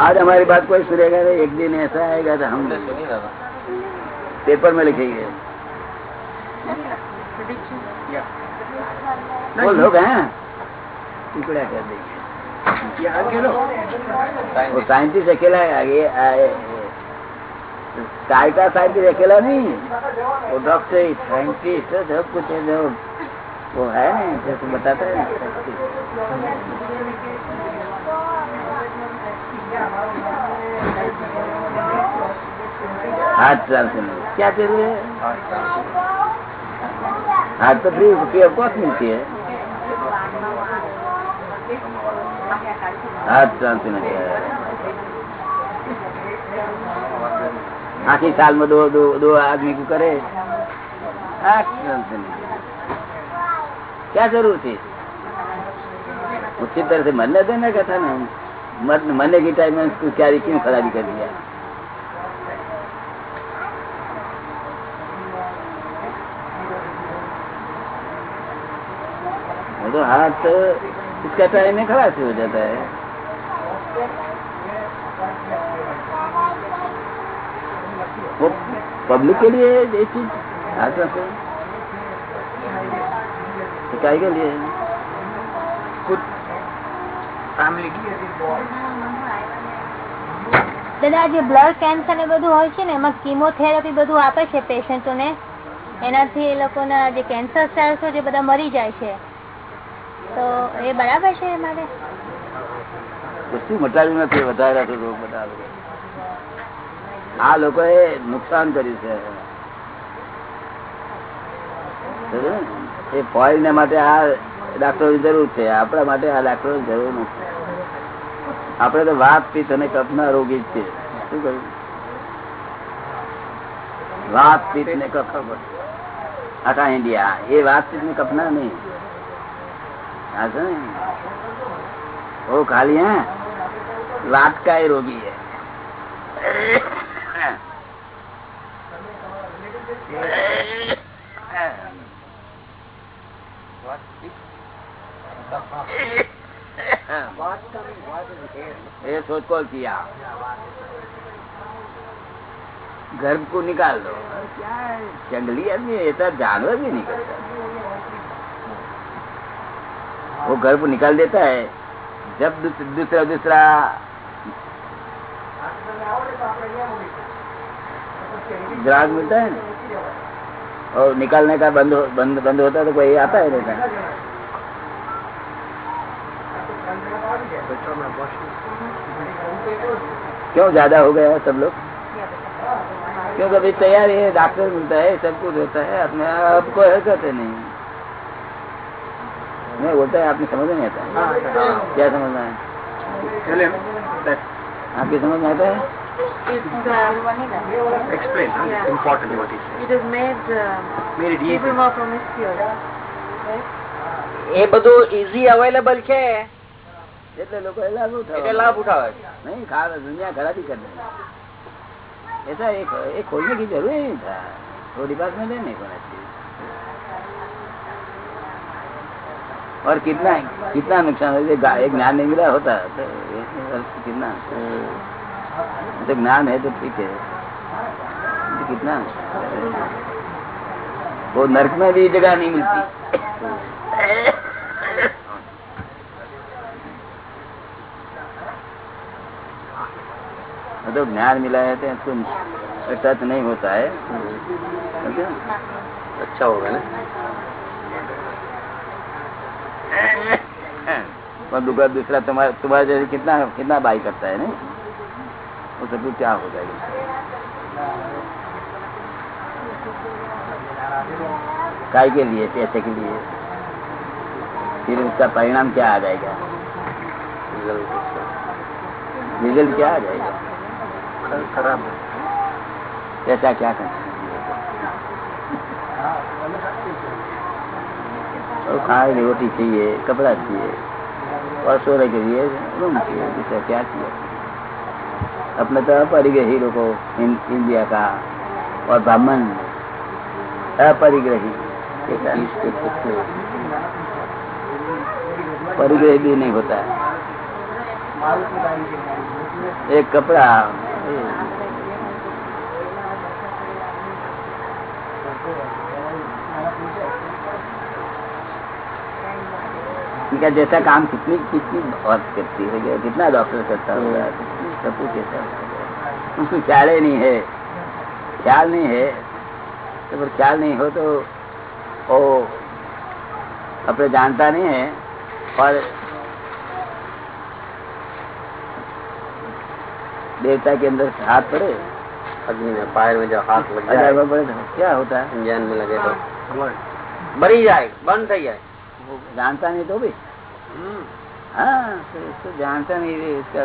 आज हमारी बात कोई सुनेगा नहीं एक दिन ऐसा आएगा तो हम पेपर में लिखेंगे। वो लोग हैं। टुकड़ा कर देंगे। वो साइंटिस्ट अकेला है आगे आए का साइंटिस्ट अकेला नहीं। वो डॉक्टर साइंटिस्ट सब कुछ है जो वो है ना जैसे बताता है। हाथ ट्रांसफ़र क्या ज़रूरी है? हाथ तो फ्री फ्री ऑफ़ मिलती है। हाथ ट्रांसफ़र आखिरी साल में दो दो दो आदमी को करे। हाथ ट्रांसफ़र क्या ज़रूर थी उसी तरह से मरने देने का था ना। मर- मरने के टाइम में उसको क्या क्यों खराबी कर दिया? वो तो हाथ इसका टाइम में खराब से हो जाता है वो पब्लिक के लिए ये चीज हाथ रखो तो काय के लिए દાદા જે બ્લડ કેન્સર ને બધું હોય છે ને એમાં કીમોથેરાપી બધું આપે છે પેશન્ટોને એનાથી એ લોકોના જે કેન્સર સેલ્સ જે બધા મરી જાય છે તો એ બરાબર છે મારે માટે મટાડ્યું નથી? વધારે તો રોગ બધા આ લોકોએ નુકસાન કર્યું છે. એ ફોરેન માટે આ ડાક્ટરોની જરૂર છે. આપણા માટે આ ડાક્ટરોની જરૂર નથી. આપણે તો વાત પિત્ત અને કપના રોગી જ છે શું કહ્યું? વાત પિત્ત ને કફ આખા ઇન્ડિયા. એ વાત પિત્ત ને કફના નહીં. ओ वो है। लिए रात का ही रोगी है। ये सोच कॉल किया? गर्भ को निकाल दो। जंगली आदमी ऐसा तो जानवर भी नहीं वो गर्भ निकाल देता है। जब दूसरा दूसरा। ग्राहक मिलता है ना? और निकालने का बंद बंद बंद होता है तो कोई आता है है क्यों ज़्यादा हो गया सब लोग? क्योंकि अभी तैयार है, डॉक्टर मिलता है, सब कुछ होता है, अपने आप को हरकत है नहीं। नहीं बोलता है आपने समझ नहीं आता क्या समझना है आपकी समझ में आता है It's uh, Explain huh? Yeah. importantly what he said. it has made uh, Made it people easy. more promiscuous. એ બધું ઇઝી અવેલેબલ છે એટલે લોકો એ લાભ ઉઠાવે એટલે લાભ ઉઠાવે છે. नहीं खा दुनिया खराबी कर देंगे ऐसा एक एक खोलने की जरूरत ही नहीं था थोड़ी बात में नहीं होना और कितना कितना नुकसान है? एक ज्ञान नहीं मिला होता तो कितना? तो ज्ञान है तो ठीक है। तो कितना? वो नरक में भी जगह नहीं मिलती। तो ज्ञान मिला है तो तुम टच नहीं होता है। अच्छा होगा ना। पर दूसरा दूसरा तुम्हारा तुम्हारे जैसे कितना कितना बाई करता है, नहीं? वो सब क्या हो जाएगा? काय के लिए, पैसे के लिए। फिर उसका परिणाम क्या आ जाएगा? रिज़ल्ट क्या आ जाएगा? खराब पैसा क्या करना और खाने की रोटी चाहिए, कपड़ा चाहिए, और सोने के लिए रूम चाहिए दूसरा क्या चाहिए? अपने तो अपरिग्रही लोगों इंडिया का, और ब्राह्मण, अपरिग्रही परिग्रही भी नहीं होता। है एक कपड़ा इनका जैसा काम कितनी कितनी बहुत करती है कितना डॉक्टर करता होगा कितनी सब कुछ कैसा होगा। उसको ख्याल ही नहीं है ख्याल नहीं है तो फिर ख्याल नहीं हो तो वो अपने जानता नहीं है और देवता के अंदर हाथ पड़े अग्नि में फायर में जब हाथ लग हजार जाए बार पड़े तो क्या होता है इंजन में लगे तो बरी जाए बंद થઈ જાય वो जानता नहीं तो भी हाँ तो इसको जानता नहीं है इसका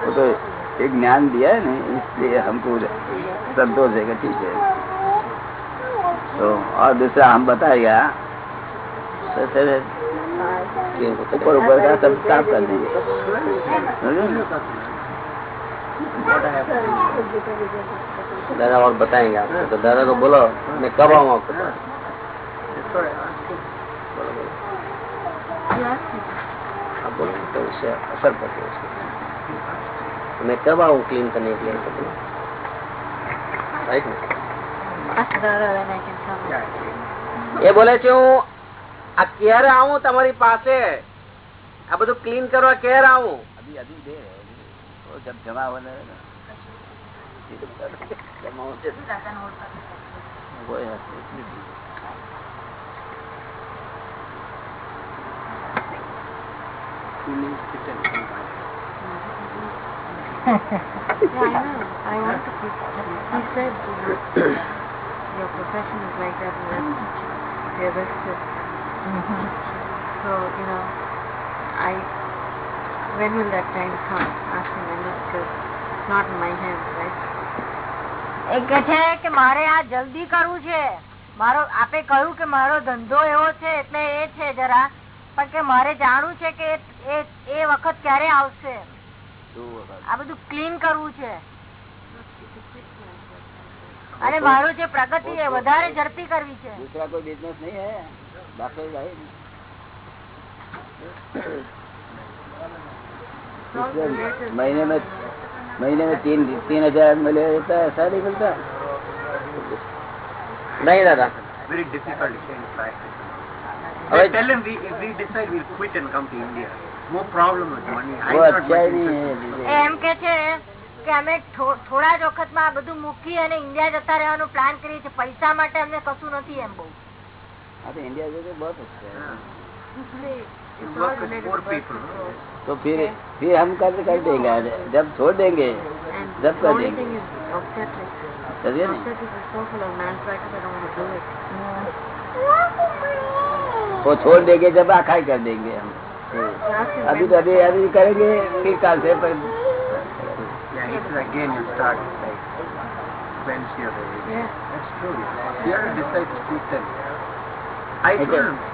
वो तो एक ज्ञान दिया है ना इसलिए हमको संतोष है कि ठीक है तो और दूसरा हम बताएगा तो फिर क्लीन होते ऊपर ऊपर का सब साफ कर देंगे समझे ना? दादा और बताएंगे आपको तो दादा को बोलो मैं कब आऊँ आपके पास बोलो बोलो आप बोलो तो उससे असर पड़ती है उसको मैं कब आऊँ क्लीन करने के लिए तो बोलो राइट ना Ask Dada when I can come. એ બોલે છે હું આ ક્યારે આવું તમારી પાસે આ બધું ક્લીન કરવા ક્યારે આવું अभी Yeah, I know. I want to keep. He said, your profession is like that, and that's you're rested. So, you know, I. When will that time come? Ask him when it because it's not in my hands, right? એ કે છે કે મારે આ જલ્દી કરવું છે. મારો આપે કહ્યું કે મારો ધંધો એવો છે એટલે એ છે જરા. પણ કે મારે જાણવું છે કે એ વખત ક્યારે આવશે? આ બધું ક્લીન કરવું છે. અને મારું જે પ્રગતિ એ વધારે ઝડપી કરવી છે. દૂસરા કોઈ બિઝનેસ નહીં હે. બાકી ભાઈ મહિને મેં महीने में तीन तीन हजार मिले रहता है ऐसा नहीं मिलता नहीं दादा very difficult to change practice. Alright. I tell him we, if we decide we'll quit and come to India, no problem with money. वो I'm not अच्छा ही much नहीं interested. है એ એમ કે છે કે અમે થો- થોડા જ વખતમાં આ બધું મૂકી અને ઇન્ડિયા જતા રહેવાનો પ્લાન કરીએ છીએ પૈસા માટે અમને કશું નથી એમ બહુ हाँ तो इंडिया जो तो बहुत अच्छा है You work with poor people. तो फिर फिर हम कर कर देंगे जब छोड़ देंगे And जब the कर only देंगे thing is obstetrics. समझे नहीं Obstetrics is so full of malpractice, I don't want to do it. वो छोड़ देंगे जब आखाई कर देंगे हम Ask him अभी when तो अभी अभी करेंगे फिर काल से पर Yeah, he says again you start like Wednesday or Thursday. Yeah. That's true. You have to decide to quit then. I Okay.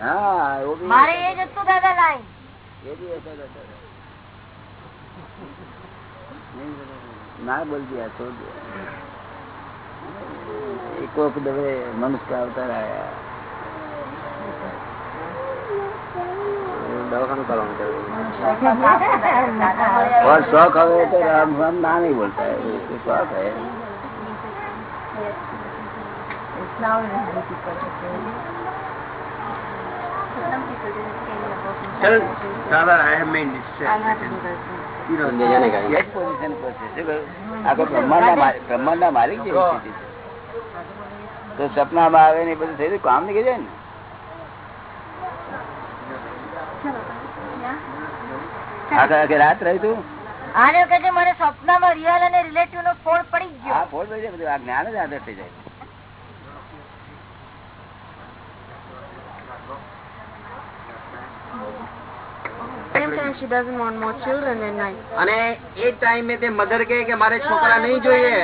હા ના બોલતી આ છોડ કોક દવે મનુષ્ય અવતાર આવ્યા દવાખાનું કરવાનું કરવું શોખ હવે તો ના નહીં શોખ Father, I have made mistakes. Eh, hmm. સપનામાં આવે ને બધું થઈ કામ નીકળી જાય ને. આખા રાત રહી તું? આને કે મને સપનામાં રિયલ અને રિલેટિવ નો ફોન પડી ગયો. આ ફોડ પડી જાય બધું આ જ આદર થઈ જાય. અને એ ટાઈમે તે મધર કહે કે મારે છોકરા નહીં જોઈએ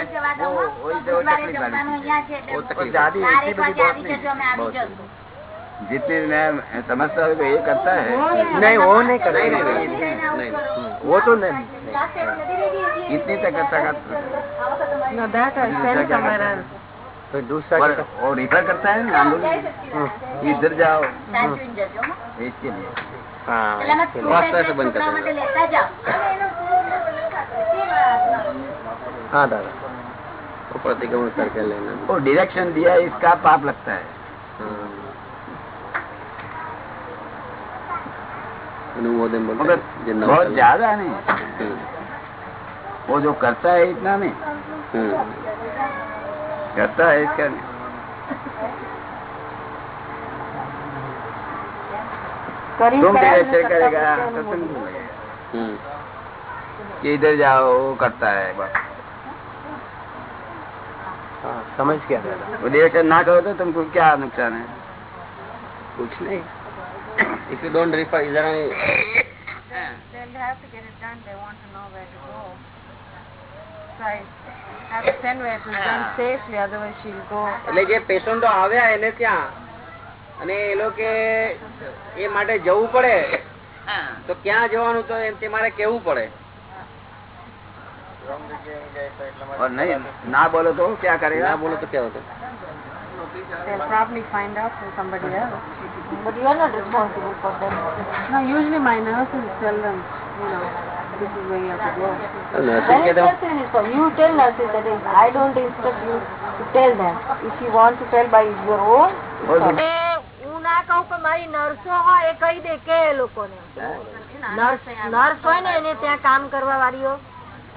वो वही तो तकलीफ वाली चीज है। वो वो तकलीफ ज्यादा इतनी बड़ी बात नहीं है। जितनी मैं समझता हूँ कि ये करता है नहीं वो नहीं कर નહીં નહીં નહીં નહીં वो तो नहीं इतनी तक करता का no that I send somewhere else. तो दूसरा और क्या वो रिफर करता है ना हम लोग इधर जाओ इसके लिए हाँ वास्तव से बंद कर देना हाँ दादा वो प्रतिक्रमण करके लेना वो डायरेक्शन दिया है, इसका पाप लगता है हाँ। अनुमोदन बोलते मगर हैं, जिंदा बहुत होता है। ज्यादा नहीं हम्म, वो जो करता है इतना नहीं हम्म। करता है इसका नहीं तुम डायरेक्शन करेगा तो तुम क्यों लगेगा? हम्म। कि इधर जाओ वो करता है बस हाँ समझ गया दादा वो डायरेक्शन ना करो तो तुमको क्या नुकसान है कुछ नहीं if you don't refer is there any They'll have to get it done. They want to know where to go. So I have to send where it was done safely. Otherwise, she'll go. એટલે જે પેશન્ટો આવ્યા એને ત્યાં અને એ લોકો એ માટે જવું પડે તો ક્યાં જવાનું તો તે મારે કેવું પડે નહીં ના બોલો તો ક્યાં કરે ના બોલો તો કેવું They'll probably find out from somebody else. But you are not responsible for them. No, usually my nurses tell them, you know, this is where you have to go. Then instruction is from you tell nurses that is, I don't instruct you to tell them. If you want to tell by your own, it's ના કહું કે મારી નર્સો હોય એ કહી દે કે એ લોકોને nurse nurse હોય ને એને ત્યાં કામ કરવા વાળીઓ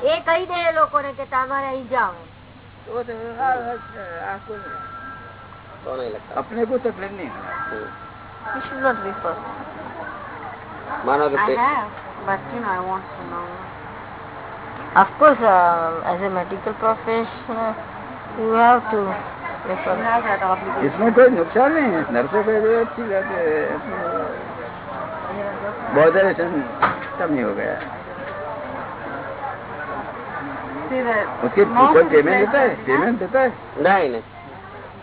એ કહી દે એ લોકોને કે તમારે અહીં જાઓ वो तो आ- आपको તો નહીં લગતા अपने को तकलीफ नहीं होना હમ. You should not refer. માનો કે I pay- have, but you know, I want to know. Of course, uh, as a medical professional, you have to इसमें कोई नुकसान नहीं है नर्सों को तो अच्छी बात है बहुत कम ही हो गया उसके ऊपर पेमेंट देता है पेमेंट देता है नहीं नहीं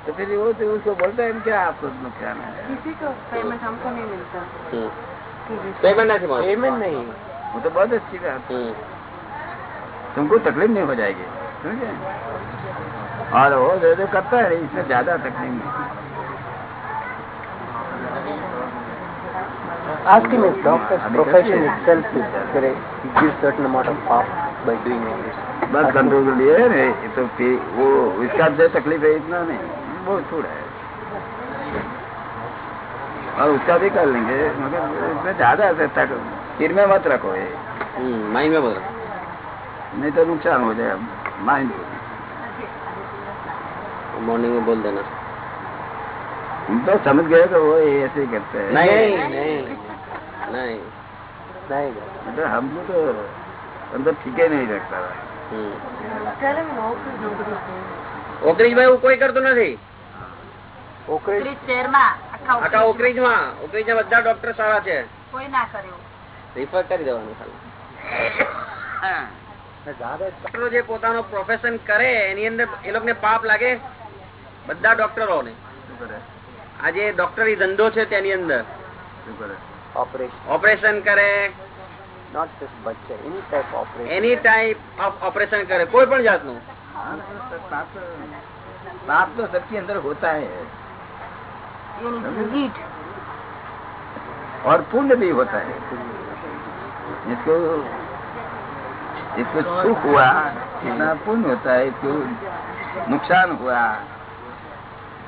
तो फिर वो तो उसको बोलता है क्या आपको नुकसान है किसी को पेमेंट हमको नहीं मिलता पेमेंट नहीं पेमेंट नहीं वो तो बहुत अच्छी बात तुमको तकलीफ़ नहीं हो जाएगी समझे और वो जो जो करता है इसमें ज़्यादा तकलीफ़ नहीं। Asking if doctor's profession itself is gives certain amount of power by doing all this. है तो तकलीफ़ है इतना नहीं। वो उसका भी कर लेंगे मगर इसमें ज़्यादा सिर में मत रखो ये। हम्म, माइंड में मत नहीं तो नुकसान हो जाए माइंड મોર્નિંગ બોલ દેના हम तो समझ गए कि वो ये ऐसे ही करते हैं નહીં નહીં નહીં नहीं दादा मतलब हमको तो अंदर ठीक ही नहीं रखता था હમ. Tell him in office nobody's doing it. ઓકરીજમાં એવું કોઈ કરતું નથી ओकरे આખા ઓકરીજમાં ઓકરીજમાં બધા ડોક્ટર સારા છે કોઈ ના કરે રિફર કરી દેવાનું ખાલી दादा ડોક્ટરો જે પોતાનો પ્રોફેશન કરે એની અંદર એ લોકોને પાપ લાગે બધા ડોક્ટરોને શું કરે આ જે ડોક્ટરી ધંધો છે તેની અંદર શું કરે operation, ઓપરેશન કરે not just butcher, any type of operation. Any type of operation કરે કોઈ પણ જાતનું हाँ, तो पाप तो पाप तो सबके अंदर होता है You need to eat. और पुण्य भी होता है इसको इसको सुख हुआ कितना पुण्य होता है इसको नुकसान हुआ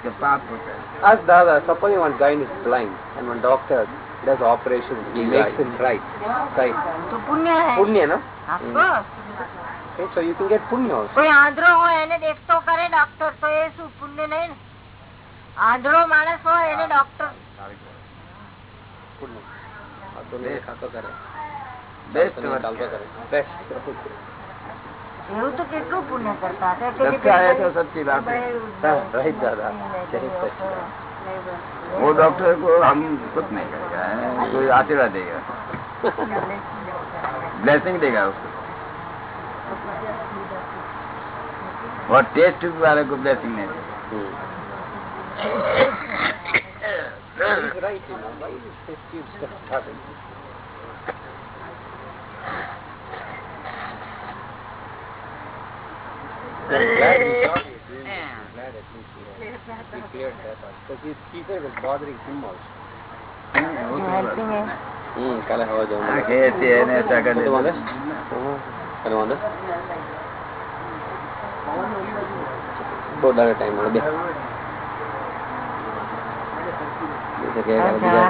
the path of it. Ask Dada, suppose one guy is blind and one doctor does operations, he makes him right. Right. So punya hai. Punya, no? Of course. Okay, so you can get punya also. કોઈ આંધળો હોય એને દેખતો કરે doctor તો એ શું પુણ્ય નહીં ને આંધળો માણસ હોય એને ડોક્ટર પુણ્ય તો દેખાતો કરે બેસ્ટ ચાલતો કરે બેસ્ટ એવું તો કેટલું પુણ્ય કરતા હતા કે सच्चा है तो सच्ची बात है हाँ, right दादा. Very such. वो डॉक्टर को हम कुछ नहीं करेगा कोई आशीर्वाद देगा ब्लेसिंग देगा उसको और टेस्ट वाले को ब्लेसिंग नहीं देगा glad at least you know, he cleared that up. Because his teacher was bothering him also. કાલે હવા જવું બહુ દાડો ટાઈમ મળે બે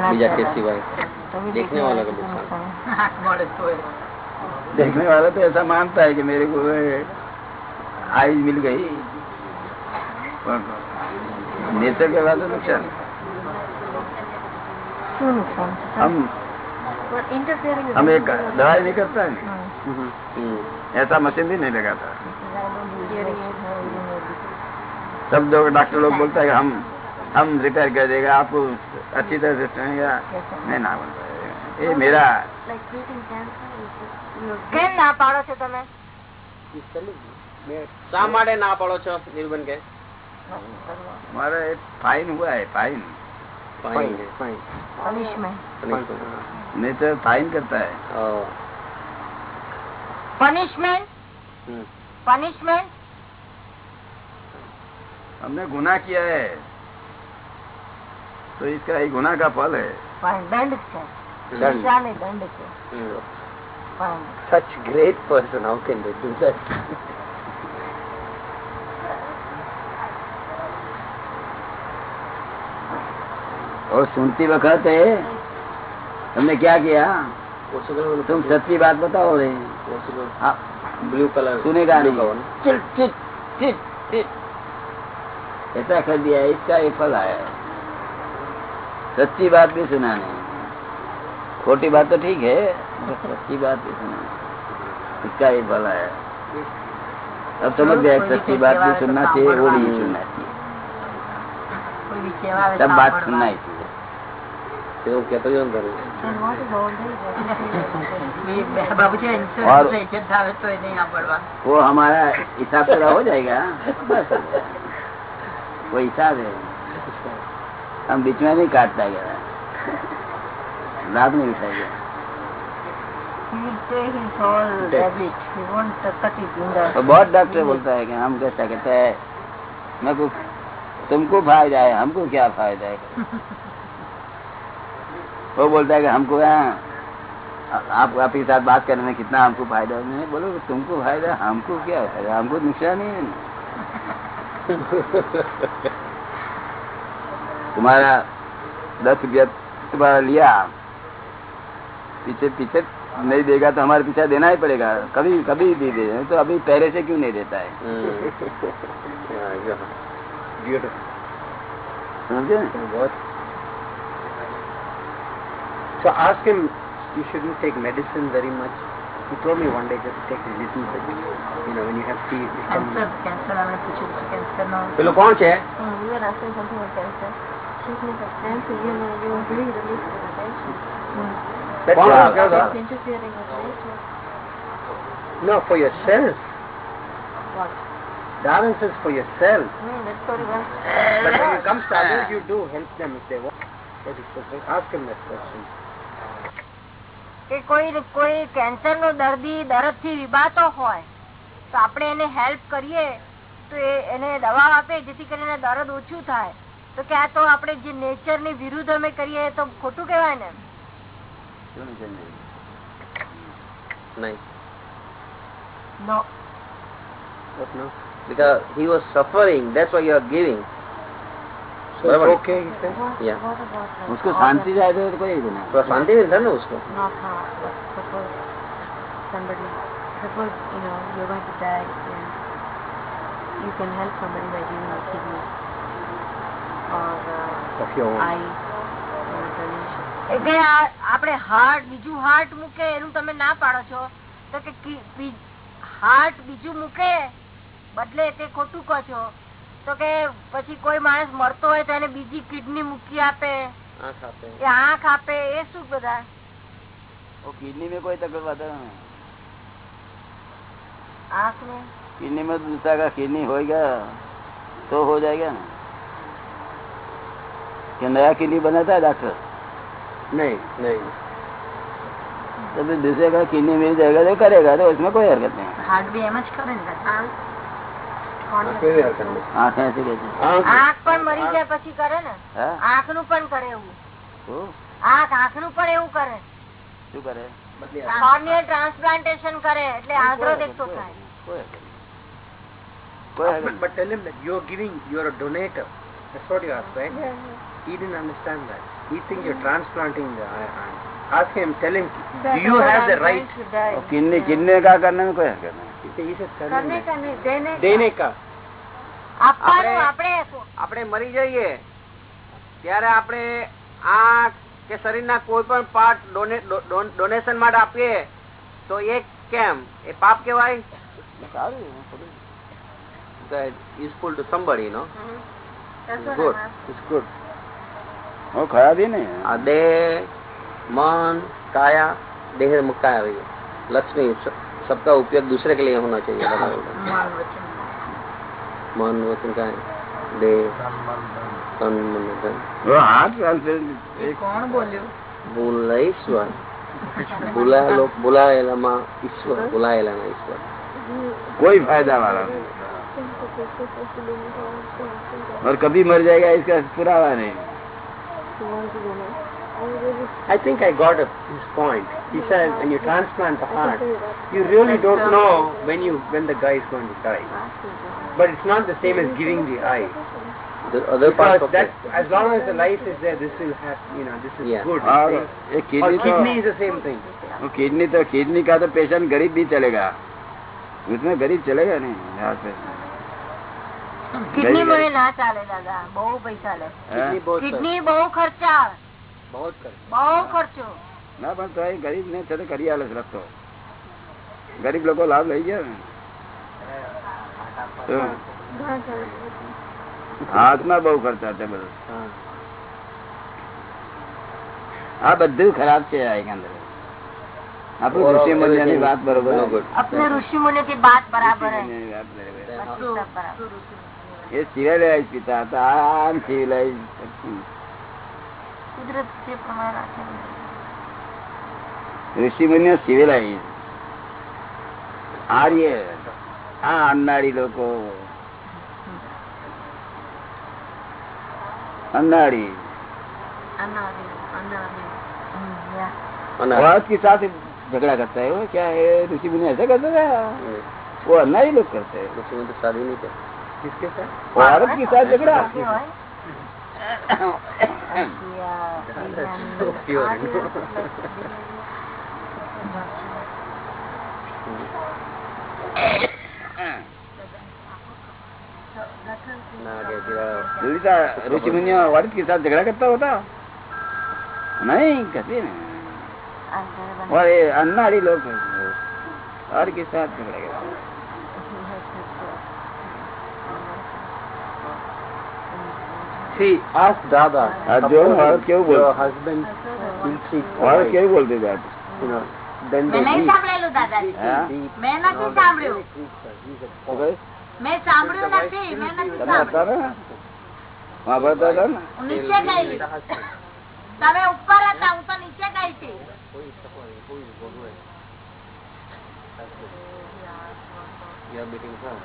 બીજા કેસ સિવાય દેખને વાળા કા નુકસાન દેખને વાળા તો એસા માનતા હે કે મેરે કો तो ऐसा मानता है कि मेरे को आइज मिल गई नेचर के बाद तो नुकसान है। શું નુકસાન છે हम ઇન્ટરફિયરિંગ हम एक दवाई नहीं करता है હમ. ऐसा मशीन भी नहीं लगाता सब लोग डॉक्टर लोग बोलता है कि हम हम रिपेयर कर देगा आपको अच्छी तरह से सुनेगा नहीं ना बोलता है ये मेरा કેમ ના પાડો છો તમે He's telling me. શા માટે ના પાડો છો નિર્બન કે हमारा एक फाइन हुआ है फाइन Fine है. Punishment Punishment. नेचर फाइन करता है Oh. પનિશમેન્ટ હમ. પનિશમેન્ટ हमने गुनाह किया है तो इसका एक गुनाह का फल है દંડ છે Done. શિક્ષા નહીં દંડ છે હમ. ફાઇન Such और सुनती वक्त हमने क्या किया? तुम सच्ची बात बताओ रे। हाँ, ब्लू कलर सुनेगा नहीं। चिट चिट ऐसा कर दिया इसका एक फल आया है। सच्ची बात भी सुना नहीं खोटी बात तो ठीक है सच्ची बात भी सुना इसका एक फल आया अब समझ गया सच्ची बात भी सुनना चाहिए वो भी सुनना चाहिए। सब बात सुनना इसलिए और वो हमारा हिसाब पूरा हो जाएगा वो हिसाब है हम बीच में नहीं काट पाएगा लाभ नहीं उठाएगा तो बहुत डॉक्टर बोलता है कि हम कैसा कहते हैं मैं कुछ तुमको फ़ायदा है हमको क्या फ़ायदा है? वो बोलता है कि हमको यहाँ आप आपके साथ बात करने में कितना हमको फ़ायदा है? बोलो तुमको फ़ायदा हमको क्या फ़ायदा? हमको नुकसान ही है तुम्हारा दस रुपया तुम्हारा लिया पीछे पीछे नहीं देगा तो हमारे पीछे देना ही पड़ेगा। कभी कभी भी दे तो अभी पहले से क्यों नहीं देता है। સમજો ને So ask him, you shouldn't take medicine very much. He told me one day, just take a little bit. You know, when you have tea. Cancer, cancer, I'm have to cancer now. Hello, કોણ છે? We were asking something about cancer. She's me that cancer, you know, you were really relieved for the tension. કોણ આપ્યો હતો? Interfering. No, for yourself. What? Balances for yourself. Mm, that's very well. But when it comes to others, you do help them if they want. That is the thing. Ask him that question. કે કોઈ કોઈ cancer નો દર્દી દર્દથી વિભાતો હોય તો આપણે એને help કરીએ તો એને દવા આપે જેથી કરીને દર્દ ઓછું થાય તો કે આ તો આપણે જે નેચરની વિરુદ્ધ અમે કરીએ તો ખોટું કેવાય ને નહીં નો What no? because he was suffering that's why you are giving So it's Barabar. okay, he said. yeah उसको शांति जाए तो कोई गुना तो शांति मिलता ना उसको not harm, but suppose somebody, suppose, you know, you're going to die and you can help somebody by giving a kidney or uh, Of your own. eye or a donation. એટલે આ- આપણે હાર્ટ બીજું heart મૂકે એનું તમે ના પાડો છો તો કે હાર્ટ બીજું મૂકે બદલે તે ખોટું કહો છો તો કે પછી કોઈ માણસ મરતો હોય તો એને બીજી કિડની મૂકી આપે આંખ આપે એ આંખ આપે એ શું બધા वो किडनी में कोई तकलीफ आता नहीं आँख में किडनी में तो दूसरा का किडनी हो गया तो हो जाएगा ना क्या नया किडनी बनाता है डॉक्टर नहीं नहीं तो फिर दूसरे का किडनी मिल जाएगा तो करेगा तो उसमें कोई हरकत नहीं हार्ट भी एम જ આંખ આંખ પણ મરી જાય પછી કરે ને हाँ? આંખનું પણ કરે એવું तो આંખ આંખનું પણ એવું કરે શું કરે બદલી કોર્નિયલ ટ્રાન્સપ્લાન્ટેશન કરે એટલે આંધળો દેખતો થાય કોઈ હરકત નહીં. કોઈ હરકત But, but tell him that you're giving, you're a donator. That's what you asked, right? He didn't understand that. He thinks you're transplanting the eye hand. Ask him, tell him, do you have the right? नहीं kidney kidney का करने में कोई हरकत नहीं આપણે મરી જઈએ ત્યારે આપણે આ કે શરીરના કોઈ પણ પાર્ટ ડોનેશન માટે આપીએ તો એ કેમ? એ પાપ કેવાય to somebody no good it's good ઓ ખરાબી ને. આ દેહ મન કાયા દેહ લક્ષ્મી सबका उपयोग दूसरे के लिए होना चाहिए મારું વચન. मन वचन का देह तन मन धन वो हाथ ट्रांसफर એ કોણ બોલ્યું બોલા ઈશ્વર બોલાયેલો બોલાયેલામાં ઈશ્વર બોલાયેલાના ઈશ્વર कोई फायदा वाला नहीं और कभी मर जाएगा इसका पुरावा नहीं I think I got a, his point. He said, when you transplant the heart, you really don't know when you when the guy is going to die. But it's not the same as giving the eye. The other part Because of that, it. as long as the life is there, this will have, you know, this is Yeah. good. और Right? ये Or kidney kidney तो is the same thing. वो kidney तो kidney का तो patient गरीब भी चलेगा उसमें गरीब चलेगा नहीं यहाँ पे કિડની મને ના ચાલે દાદા બહુ પૈસા લે हाँ? કિડની બહુ ખર્ચા बहुत कर બહુ ખર્ચો. ના પણ તો ગરીબ ને છે કરી આલે રસ્તો ગરીબ લોકો લાભ લઈ ગયા ને. હાથમાં બહુ ખર્ચા છે બધો. આ બધું ખરાબ છે આ આપણું ઋષિ મુનિયા ની વાત બરોબર આપણે ઋષિ મુનિયો એ સિવિલાઇઝ પિતા હતા. આ સિવિલાઇઝ કુદરત જે પ્રમાણે રાખે ઋષિ મુનિઓ સિવિલાઇઝ આર્ય આ અન્નાળી લોકો અન્નાળી અનાદિ અનાદિ હમ, yeah. औरत के साथ झगड़ा करता है वो क्या है ऋषि मुनि ऐसा करता था वो अन्नाड़ी लोग करते हैं उसमें तो शादी नहीं कर किसके साथ? औरत के साथ झगड़ा કે હોય? Yeah, so pure. આદિ ना आगे फिर ललिता ऋषि मुनि औरत के साथ झगड़ा करता होता नहीं कभी नहीं આદિ બને. और ये अन्नाड़ी लोग औरत के साथ झगड़ा See, ask Dada. Arjun, how do you Your husband will treat How do you say that? You know, then they leave. મેં નથી સાંભળ્યું મેં સાંભળ્યું નથી મેં નથી સાંભળ્યું મહાભારત હતા ને નીચે ગયેલી તમે ઉપર હતા હું તો નીચે ગઈ હતી You are beating her.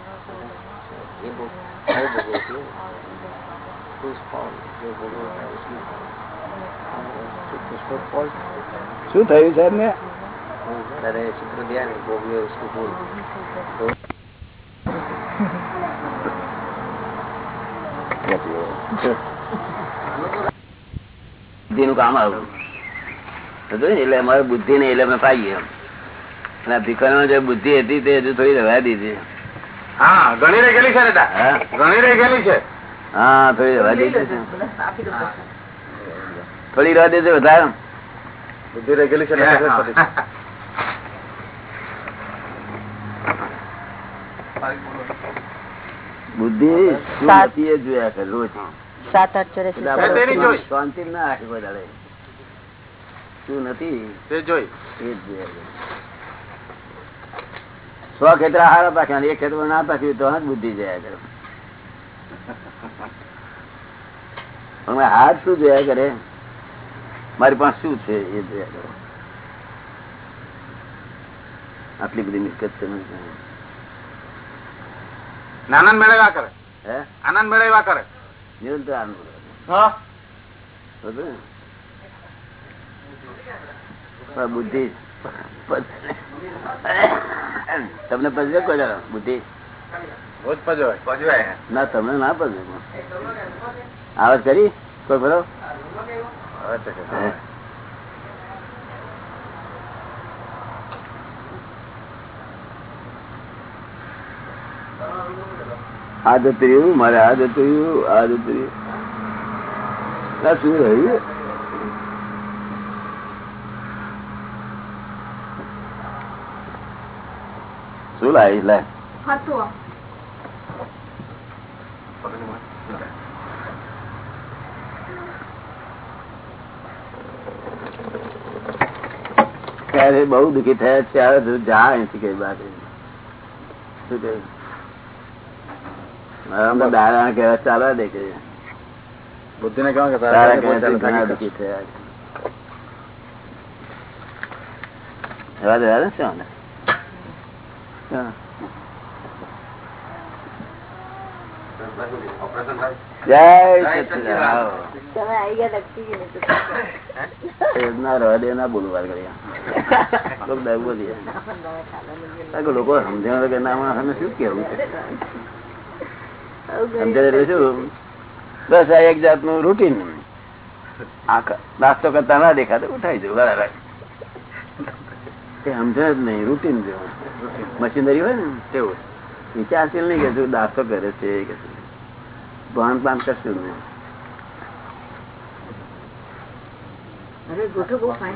ये वो वो भोगवती है whose fault जो भोगवता है उसकी उसको fault શું થયું સાહેબ ને अरे सूत्र दिया नहीं भोगवे उसको भूल બુદ્ધિ નું કામ આવું તો જોયું ને, એટલે અમારે બુદ્ધિ ને એટલે અમે પાઈએ એમ અને જે બુદ્ધિ હતી તે હજુ થોડી રહેવા દીધી હા ઘણી રહી ગયેલી છે ઘણી રહી ગયેલી છે? હા થોડી રવા દીધી છે. થોડી રવા દીધી વધારે. બુદ્ધિ રહી ગયેલી છે બુદ્ધિ શું એ જોયા છે રોજ. સાત આઠ ચોરસ. શાંતિ ના રાખી વધારે શું નથી? તે જોઈ. એ જ જોયા. સો ખેતરા હારા પાક્યા એક ખેતર ના પાક્યું તો બુદ્ધિ જયા કરે. અમે હાથ શું જોયા કરે? મારી પાસે શું છે એ જોયા કરે. આટલી બધી મિલકત છે આનંદ મેળવ્યા કરે. હે? આનંદ મેળવ્યા કરે. નિરંતર આનંદ? પણ બુદ્ધિ તમને પજવે કોઈ બુદ્ધિ? ના તમને ના પજવે આવત કરી કોઈ બોલો આ જતું રહ્યું મારે આ જતું રહ્યું આ જતું રહ્યું શું રહ્યું? શું લાવી લે ત્યારે બહુ દુઃખી થયા ત્યારે જા અહીંથી કઈ બાદ શું કહ્યું દાદા કહેવા ચાલવા દે કે બુદ્ધિ ને કેવા ઘણા દુઃખી થયા છે. લોકો દર કે લોકો ના માણસને શું કેવું? છે સમજણ એટલે શું? બસ આ એક જાતનું રૂટીન નાસ્તો કરતા ના દેખાતો ઉઠાઈ જવું. બરાબર. એ સમજણ જ નહીં રૂટીન જેવું મશીનરી હોય ને તેવું. વિચારશીલ નહીં કે શું નાસ્તો કરે છે કે ભાન પાન કરશું નહીં.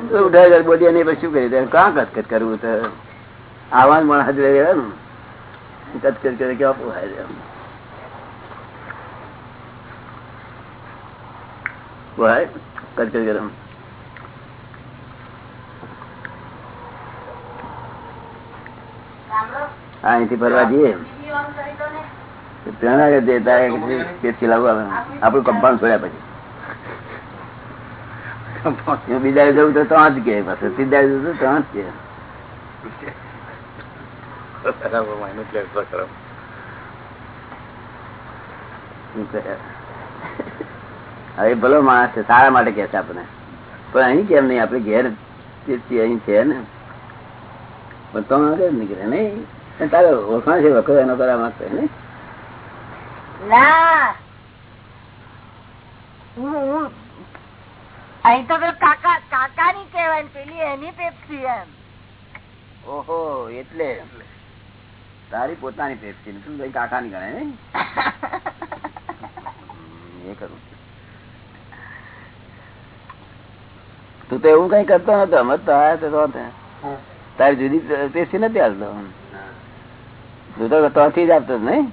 તો ઉઠાઈ નહીં પછી શું કરી કાં કચકચ કરવું તો આવા જ માણસ જ રહે ને? કચકચ કરે કેવા પોહાય છે? પોહાય? કચકચ કરે હા અહીંથી ફરવા જઈએ. આપણું કમ્પાઉન્ડ છોડ્યા પછી. બીજા જવું તો ત્યાં જ કે પાછું. સીધા જવું તો ત્યાં જ કે હવે ભલો માણસ છે સારા માટે કે છે આપણે પણ અહીં કેમ નહીં? આપણે ઘેર અહીં છે ને. પણ તમે નીકળે નહીં. તારે ઓળખાણ છે વખત એનો કરવા માંગતો ને ના. હું હું. અહીં તો કાકા કાકા ની કેવાય પેલી એની પેપ્સી એમ. ઓહો એટલે. તારી પોતાની પેપ્સી ને. તું કઈ કાકા ની ગણે ને એ કરું તું તો એવું કઈ કરતો નતો. અમે તો આયા તો તો તારી જુદી પેપ્સી નથી હાલતો. તું તો ત્યાંથી જ આપતો નહીં?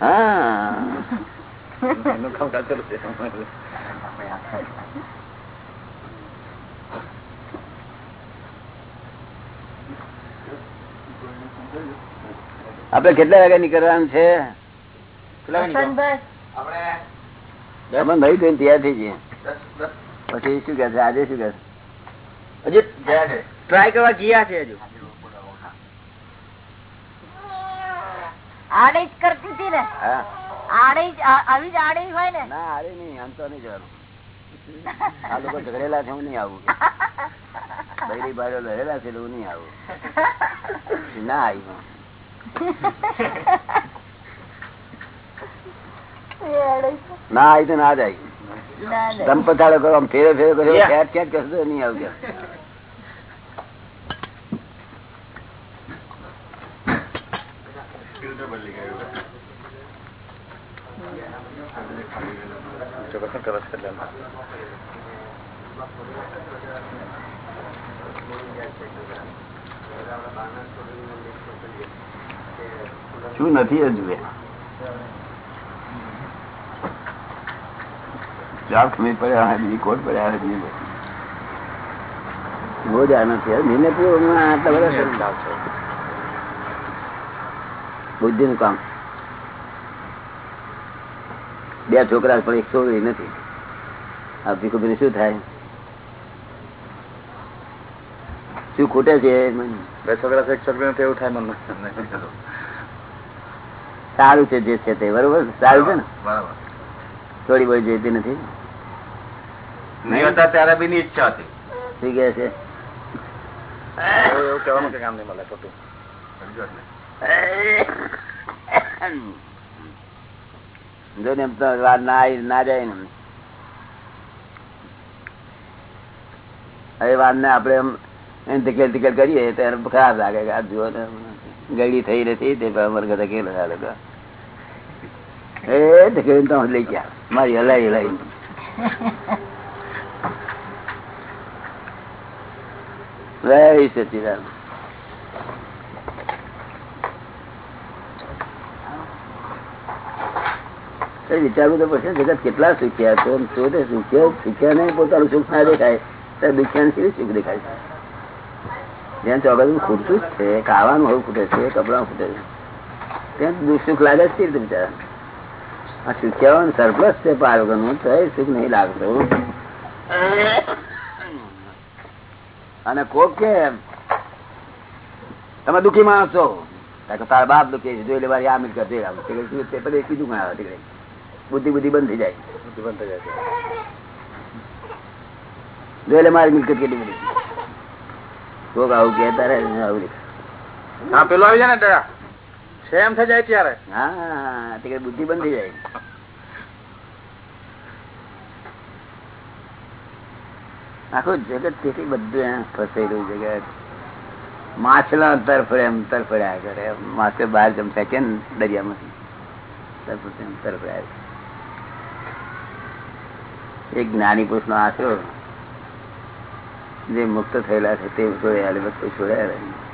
હા. આપડે કેટલા વાગે નીકળવાનું? છે નહીં થઈને તૈયાર થઈ જઈએ પછી શું કે આજે શું કે હજુ ટ્રાય કરવા ગયા છે હજુ. આડે જ કરતી હતી ને? હા. આડે આવી જ આડે જ હોય ને? ના અરે નહીં આમ તો નહીં જવાનું આ લોકો ઝઘડેલા છે હું નહીં આવું. બૈરી બારો લહેલા છે હું નહીં આવું. ના આવી આડે. ના આવી તો ના જ આવી ના, ના. દમ પછાડો કરો આમ ફેરો ફેરો કર્યો ક્યાંક ક્યાંક ક્યાંક કહેશો તો નહીં આવજો શું નથી એ ચાર ખમી પડ્યા બીજી કોટ પડ્યા બીજી બધી. બહુ જ આનંદ છે નિર્ણય બધા બુદ્ધિ નું કામ બે છોકરા પણ એક છોકરી નથી. આ ભીખુભાઈ શું થાય? શું ખૂટે છે બે છોકરા એક છોકરી નથી એવું થાય મને. સારું છે જે છે તે બરોબર? સારું છે ને? થોડી બહુ જોઈતી નથી? નહીં હતા ત્યારે બી ની ઈચ્છા હતી. શું છે? એવું એવું કે કામ નહીં મળે ખોટું. જો ને વાર ના આવી ના જાય ને હવે વાર ને આપડે એમ ટિકલ ટિકલ કરીએ તો એને ખરાબ લાગે કે આ જુઓ ને ગળી થઈ નથી તે અમારે ધકેલ લોકો. એ ધકેલ તો લઈ ગયા. મારી હલાઈ હલાઈ વેરી સચિદાન વિચારવું તો પછી જગત કેટલા સુખ્યા છો તે સુખ્યા સુખ્યા ને પોતાનું સુખ ના દેખાય. ત્યારે દુખ્યા ને સુખ દેખાય જ્યાં ચોગત ખૂટતું છે, ખાવાનું હોય ખૂટે છે, કપડા ખૂટે છે. ત્યાં દુઃખ લાગે જ કેવી રીતે બિચારા આ સુખ્યા સરપ્લસ છે પારગનું તો એ સુખ નહીં લાગતું. અને કોક કે, તમે દુઃખી માણસ છો. તારા બાપ દુઃખી જોઈ લેવા આ મિલકત જોઈ આવું તે પછી કીધું ગણાવે તીકડે બુદ્ધિ બુદ્ધિ બંધ થઈ જાય. બુદ્ધિ બંધ થઈ જાય જોઈ લે મારી મિલકત કેટલી બધી? કોક આવું કે તારે આવું હા પેલો આવી જાય ને દયા છે એમ થઈ જાય ત્યારે. હા તે બુદ્ધિ બંધ થઈ જાય. આખું જગત તેથી બધું એમ ફસાયેલું જગત. માછલા તરફડે એમ તરફડ્યા કરે. માછલે બહાર જમ ફેંકે ને દરિયામાંથી? તરફ એમ તરફડ્યા. એક જ્ઞાની પુરુષ નો આશરો જે મુક્ત થયેલા છે તે છોડ્યા બધું છોડ્યા રહે.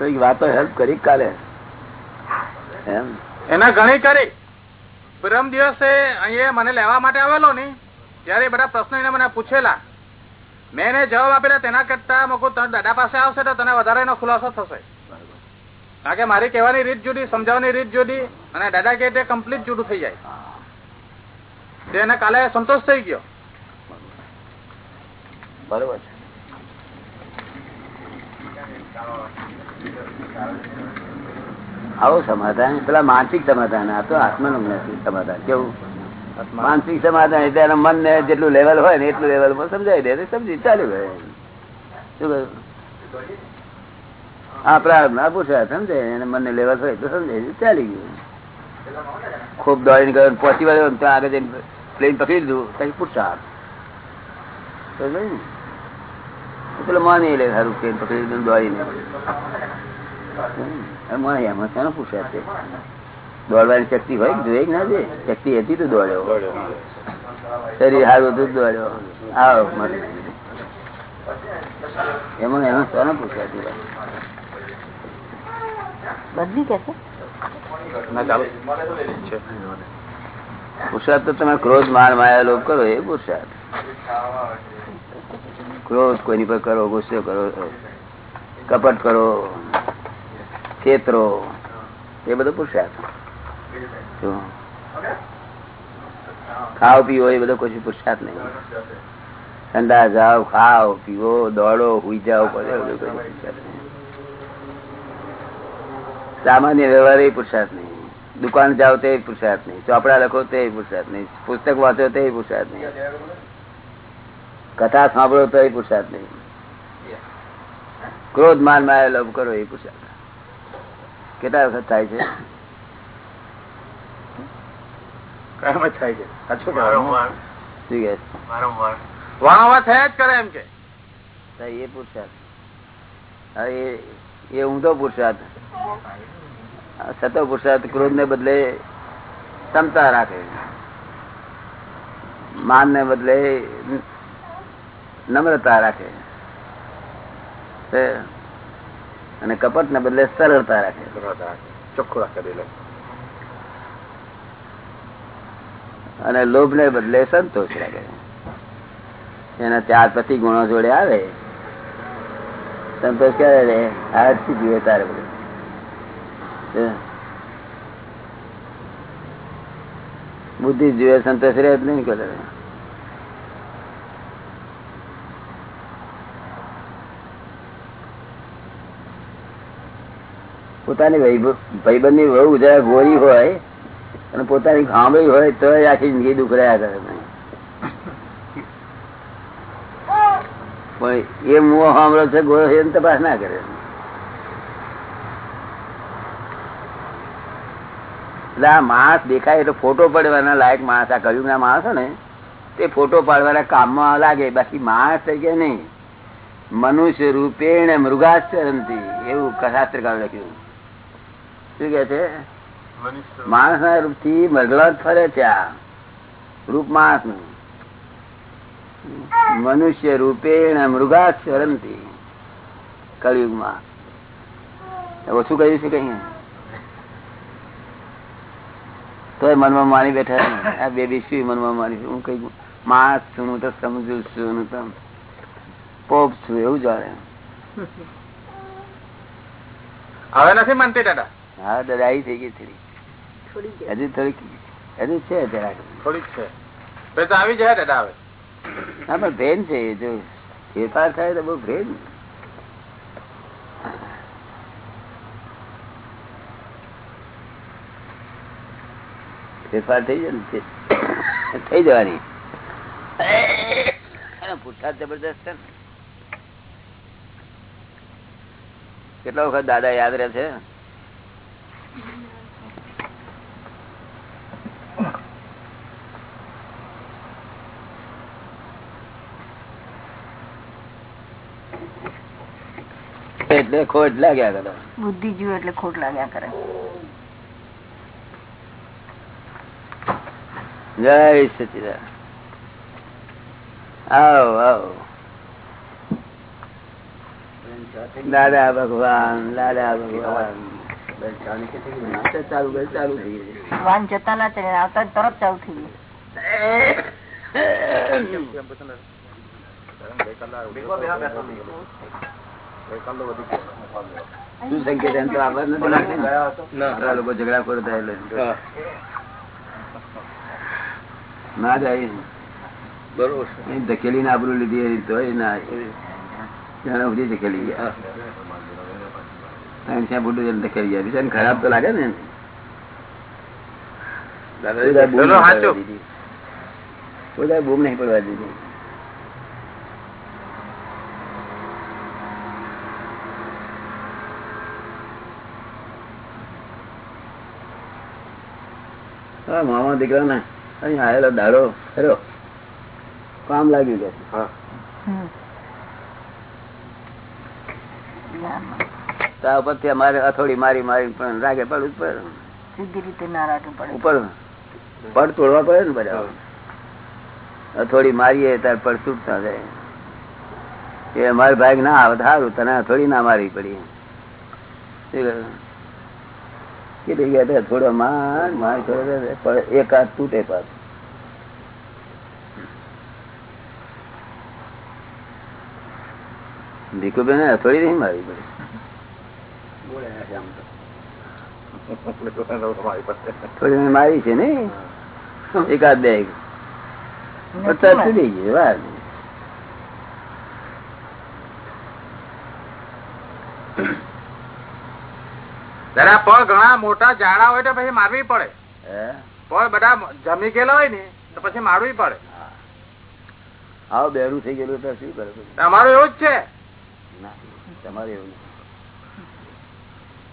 વાતો હેલ્પ કરી કાલે. એમ. એના ઘણી કરી. પરમ દિવસે અહીંયા મને લેવા માટે આવેલો ની ત્યારે બધા પ્રશ્નો એને મને પૂછેલા. મેં એને જવાબ આપેલા તેના કરતા મકુ તને દાદા પાસે આવશે તો તને વધારે એનો ખુલાસો થશે. કારણ કે મારી કહેવાની રીત જુદી સમજાવવાની રીત જુદી અને દાદા કે તે કમ્પ્લીટ જુદું થઈ જાય. તેને કાલે સંતોષ થઈ ગયો. બરોબર છે. આવું સમાધાન. પેલા માનસિક સમાધાન આ તો આત્માનું સમાધાન. કેવું? માનસિક સમાધાન એટલે એના મન ને જેટલું લેવલ હોય ને એટલું લેવલમાં સમજાય દે. સમજી ચાલ્યું હોય શું કહ્યું? હા પ્રારંભ ના પૂછ્યા સમજે એને મન ને લેવલ હોય તો સમજાય ચાલી ગયું. ખૂબ દોડીને ગયો પહોંચી વળ્યો ત્યાં આગળ જઈને પ્લેન પકડી લીધું. પછી પૂછા? પેલો માની લે સારું કે પકડી દોડીને મને એમાં શાનો પૂછે છે દોડવાની શક્તિ હોય કે જોઈએ ના જોઈએ શક્તિ હતી તો દોડ્યો. શરીર સારું હતું દોડ્યો. આવો મને એમાં એમાં શાનો પૂછે છે બદલી કે છે? પુરુષાર્થ તો તમે ક્રોધ માર માયા લોભ કરો એ પુરુષાર્થ ક્રોધ કોઈની પર કરો, ગુસ્સો કરો, કપટ કરો છેતરો એ બધો પુરુષાર્થ ખાવ પીવો એ બધો કોઈ પુરુષાર્થ નહીં. ઠંડા જાઓ, ખાઓ પીવો દોડો, હુઈ જાઓ સામાન્ય વ્યવહાર એ પુરુષાર્થ નહીં. દુકાન જાઓ, તે પુરુષાર્થ નહીં. ચોપડા લખો, તે પુરુષાર્થ નહીં. પુસ્તક વાંચો, તે પુરુષાર્થ નહીં. કથા સાંભળો તો પુરુષાર્થ નહીં. ક્રોધ માનમાં લોભ કરો એ પુરસાદ કેટલા વખત થાય છે? થાય છે. સાચું કહેવાય. શું કહે છે? વારંવાર. થયા જ કરે એમ કે. એ પુરુષાર્થ એ એ ઊંધો પુરસાદ સતો પુરસાદ ક્રોધ ને બદલે ક્ષમતા રાખે. માન ને બદલે નમ્રતા રાખે. અને કપટ ને બદલે સરળતા રાખે. ચોખ્ખું રાખે. અને લોભ ને બદલે સંતોષ રાખે. એના ત્યાર પછી ગુણો જોડે આવે. સંતોષ ક્યારે રે આજથી જોઈએ તારે બધું. બુદ્ધિ જોઈએ સંતોષ રહે જ નહીં કરે પોતાની ભાઈબંધની વહુ જરા ગોરી હોય અને પોતાની ખાંભળી હોય તો આખી જિંદગી દુખરાયા કરે પણ એ મુઓ સાંભળો છે, ગોરો છે તપાસ ના કરે. માણસ દેખાય એટલે ફોટો પડવાના લાયક માણસ, આ કયું ના માણસો ને, તે ફોટો પાડવાના કામમાં લાગે. બાકી માણસ તરીકે નહીં. મનુષ્ય રૂપેણ મૃગાચરંતી એવું શાસ્ત્રકાર લખ્યું. શું કે છે? માણસ ના રૂપથી મરગળા ફરે ત્યાં. રૂપ માણસનું મનુષ્ય રૂપેણ મૃગાચરંતી કળિયુગમાં. ઓછું કહ્યું છે કઈ તોય મનમાં માની બેઠા આ બે બી શું મનમાં માની હું કઈ માણસ છું હું તો સમજુ છું હું તો પોપ છું એવું જાણે હવે નથી માનતી દાદા? હા દદાઈ થઈ ગઈ થોડી. હજી થોડીક હજી છે જરા થોડીક છે. આવી જાય દાદા પણ ભેન છે જો ફેરફાર થાય તો બહુ ભેન. ફેરફાર થઈ જાય ને થઈ જવાની. એનો પુરસાદ જબરદસ્ત છે ને. કેટલા વખત દાદા યાદ રહે છે? એટલે ખોટ લાગ્યા કરો. બુદ્ધિ જુએ એટલે ખોટ લાગ્યા કરે. જય સચિદાન આવો આવો. દાદા ભગવાન દાદા ભગવાન. બસ ચાલુ ચાલુ થઈ ગયું. વાન જતા ના ચડે આવતા તરત ચાલુ થઈ ગયું. શું સંકેત એમ તો આભાર નથી લાગતો? લોકો ઝઘડાખોર થાય એટલે. ના જાય બરોબર ધકેલી ને આબરું લીધી તો ના ત્યાં સુધી ધકેલી ગયા. ત્યાં બુડું ધકેલી ગયા. બીજા ખરાબ તો લાગે ને દાડો બૂમ નહીં. પડવા દીધી. કોઈ દાડો બૂમ નહીં પડવા દીધી હા મામા દીકરા ના અહીં આવેલો દાડો. ખરો કામ લાગ્યું કે? તા ઉપરથી અમારે અથોડી મારી મારી પણ રાગે પડવું જ સીધી રીતે ના રાખવું પડે ઉપર. પડ તોડવા પડે ને બધા. અથોડી મારીએ ત્યારે પડ છૂટતા જાય એ અમારે ભાઈ ના આવે સારું તને અથોડી ના મારવી પડી. કે તે થોડો માન માન પણ એક હાથ તૂટે પાછું. ભીખુબેન અથોડી નહીં મારી પડી? મારી છે ને એકાદ બે. સુધી ગઈ વાત? જરા પગ ઘણા મોટા જાડા હોય તો પછી મારવી પડે. પગ બધા જમી ગયેલા હોય ને તો પછી મારવી પડે. આવો બેરું થઈ ગયેલું તો શું કરે? તમારું એવું જ છે. તમારે એવું નથી.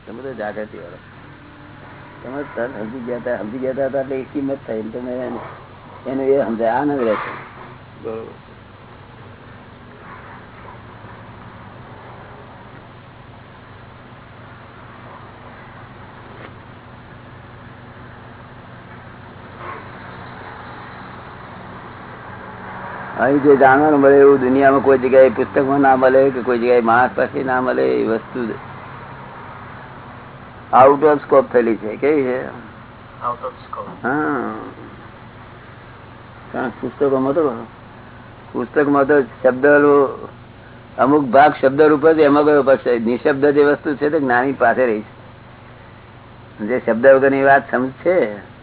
તમે તો જાગૃતિ વાળો. તમે સમજી ગયા હતા સમજી ગયા હતા એટલે એ કિંમત થઈ તમે એને- એ સમજાય. આનંદ રહેશે બરોબર. અહીં જે જાણવાનું મળે એવું દુનિયામાં કોઈ જગ્યાએ પુસ્તકમાં ના મળે કે કોઈ જગ્યાએ માણસ પાસે ના મળે એ વસ્તુ આઉટ ઓફ સ્કોપ થયેલી છે. કેવી છે? હા. પુસ્તકોમાં તો પુસ્તકમાં તો શબ્દ અમુક ભાગ શબ્દ રૂપ જ એમાં ગયો પડશે નિશબ્દ જે વસ્તુ છે તે જ્ઞાની પાસે રહી છે. જે શબ્દ વગરની વાત સમજ છે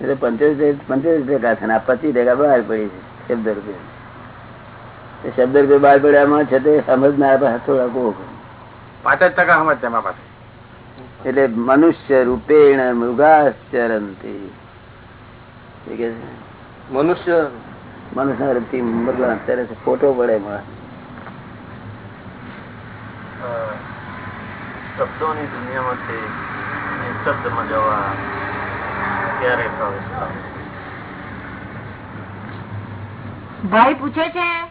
એટલે પંચોતેર પંચોતેર ટકા છે પચીસ ટકા બહાર પડી છે શબ્દ રૂપે શબ્દ રૂપે બહાર પડ્યામાં છે તે સમજનાર પાસે થોડા કોક પાંચ જ ટકા સમજ છે પાસે. એટલે મનુષ્ય રૂપેણ છે, મનુષ્ય? મનુષ્ય રૂપથી મૃગા અત્યારે છે, ફોટો પડે એમાં. શબ્દોની દુનિયામાંથી શબ્દમાં જવા ક્યારે પ્રવેશ થાય ભાઈ પૂછે છે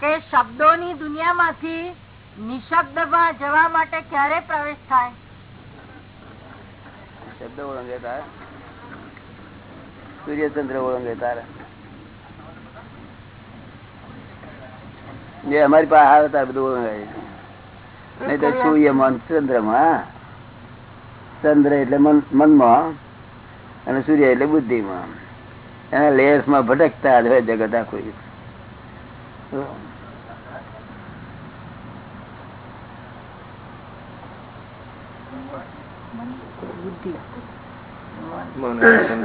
કે શબ્દોની દુનિયામાંથી નિશબ્દમાં જવા માટે ક્યારે પ્રવેશ થાય? શબ્દ ઓળંગે તારે. સૂર્યચંદ્ર ઓળંગે તારે. જે અમારી પાસે આવે તારે બધું ઓળંગાય નહીં તો સુર્ય મન ચંદ્ર ચંદ્રમાં. ચંદ્ર એટલે મન- મનમાં. અને સૂર્ય એટલે બુદ્ધિમાં એના લેયર્સમાં ભટકતા જ હોય જગત આખું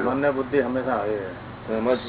મન બુદ્ધિ હંમેશા આવે વાત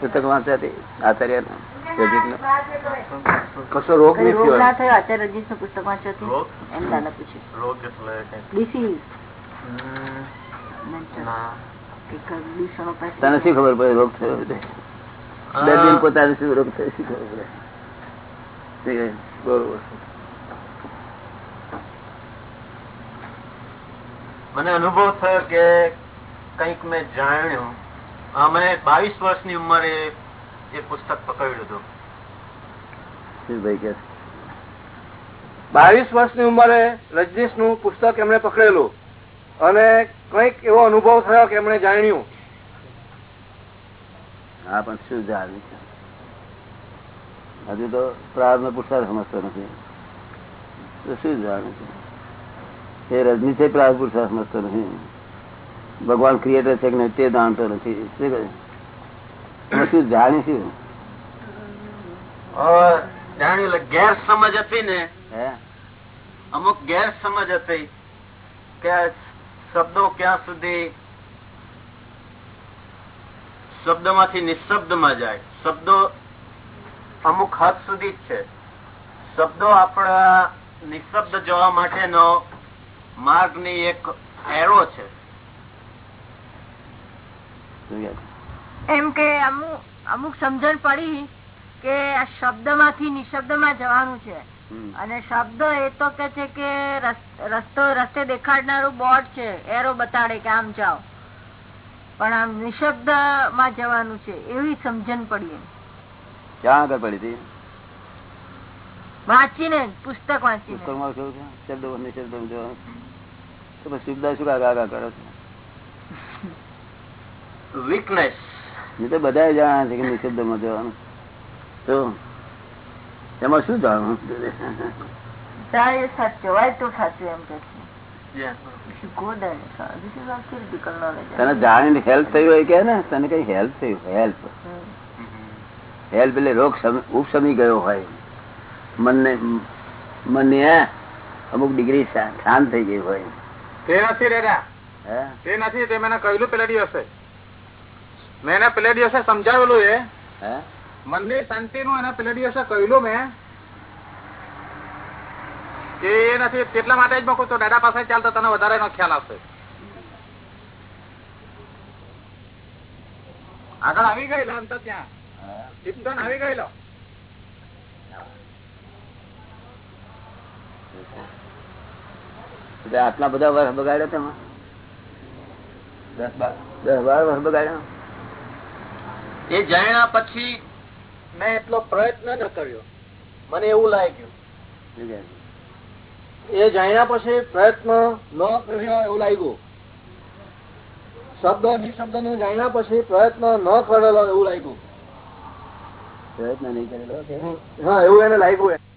પુસ્તક વાંચ્યા હતી આચાર્ય કશો રોગ નહીં થયો ના થયો આચાર્ય રજીતનું પુસ્તક વાંચ્યો હતી રોગ? એમ દાદા પૂછ્યું રોગ એટલે કંઈક, ડિસીઝ હમ, ના દૂષણો પાસે તને શું ખબર પડે રોગ થયો છે? દર્દીને પોતાને શું રોગ થયો શું ખબર પડે? બરોબર મને અનુભવ થયો કે કંઈક મેં જાણ્યું. આ મેં બાવીસ વર્ષની ઉંમરે એ પુસ્તક પકડ્યું હતું. બાવીસ વર્ષની ઉંમરે રજનીશનું પુસ્તક એમણે પકડેલું. અને કંઈક એવો અનુભવ થયો કે એમણે જાણ્યું. હા પણ શું જાણ્યું છે? હજુ તો પ્રારંભ પુરસાદ સમજતો નથી. તો શું જાણ્યું છે? એ રજની છે પ્રાર્થ પુરસાદ સમજતો નથી. ભગવાન ક્રિએટર છે કે નહીં તે જાણતો નથી. શું કહે? શું જાણ્યું શું હવે જાણ્યું ગેરસમજ હતી ને. હે? અમુક ગેરસમજ હતી કે શબ્દો ક્યાં સુધી શબ્દમાંથી નિશબ્દમાં જાય? શબ્દો અમુક હદ સુધી જ છે. શબ્દો આપણા નિશબ્દ જવા માટેનો માર્ગની એક એરો છે. એમ કે અમુક અમુક સમજણ પડી કે આ શબ્દમાંથી નિશબ્દમાં જવાનું છે. અને શબ્દ એ તો કે છે કે રસ્તો રસ્તે દેખાડનારું બોર્ડ છે એરો બતાડે કે આમ જાઓ. પણ આમ નિશબ્દમાં જવાનું છે એવી સમજણ પડી ક્યાં આગળ પડી હતી? વાંચીને પુસ્તક વાંચી પુસ્તકમાં કેવું છે? શબ્દ નિશબ્દો તો પછી શુદ્ધા શું આગળ આગળ કરો છો? વીકનેસ એ તો બધા જાણે છે કે નિશબ્દમાં જવાનું. તો એમાં શું જાણવું. તને જાણીને હેલ્પ થયું હોય કે ને? તને કઈ હેલ્પ થયું? હેલ્પ હેલ્પ એટલે રોગ ઉપસમી ગયો હોય. મનને મનને હે, અમુક ડિગ્રી શાંત થઈ ગઈ હોય. તે નથી હે? તે નથી તે મેં કહ્યું પેલા દિવસે. મેં એને પેલા દિવસે સમજાવેલું એ. હે? મનની શાંતિ નું એના પેલા દિવસે કહેલું મેં. કે એ નથી તેટલા માટે જ મૂકું તો દાદા પાસે ચાલતો તને વધારે નો ખ્યાલ આવશે. આગળ આવી ગયેલો અંત ત્યાં. ચિંતન આવી ગયેલો. આટલા બધા વર્ષ બગાડ્યા તમે? દસ બાર દસ બાર વર્ષ બગાડ્યા? એ જયણા પછી મેં એટલો પ્રયત્ન ન કર્યો. મને એવું લાગ્યું. એ જાણ્યા પછી પ્રયત્ન ન કર્યો એવું લાગ્યું. શબ્દ નિશબ્દ ને જાણ્યા પછી પ્રયત્ન ન કરેલો એવું લાગ્યું. પ્રયત્ન નહીં કરેલો હા એવું એને લાગ્યું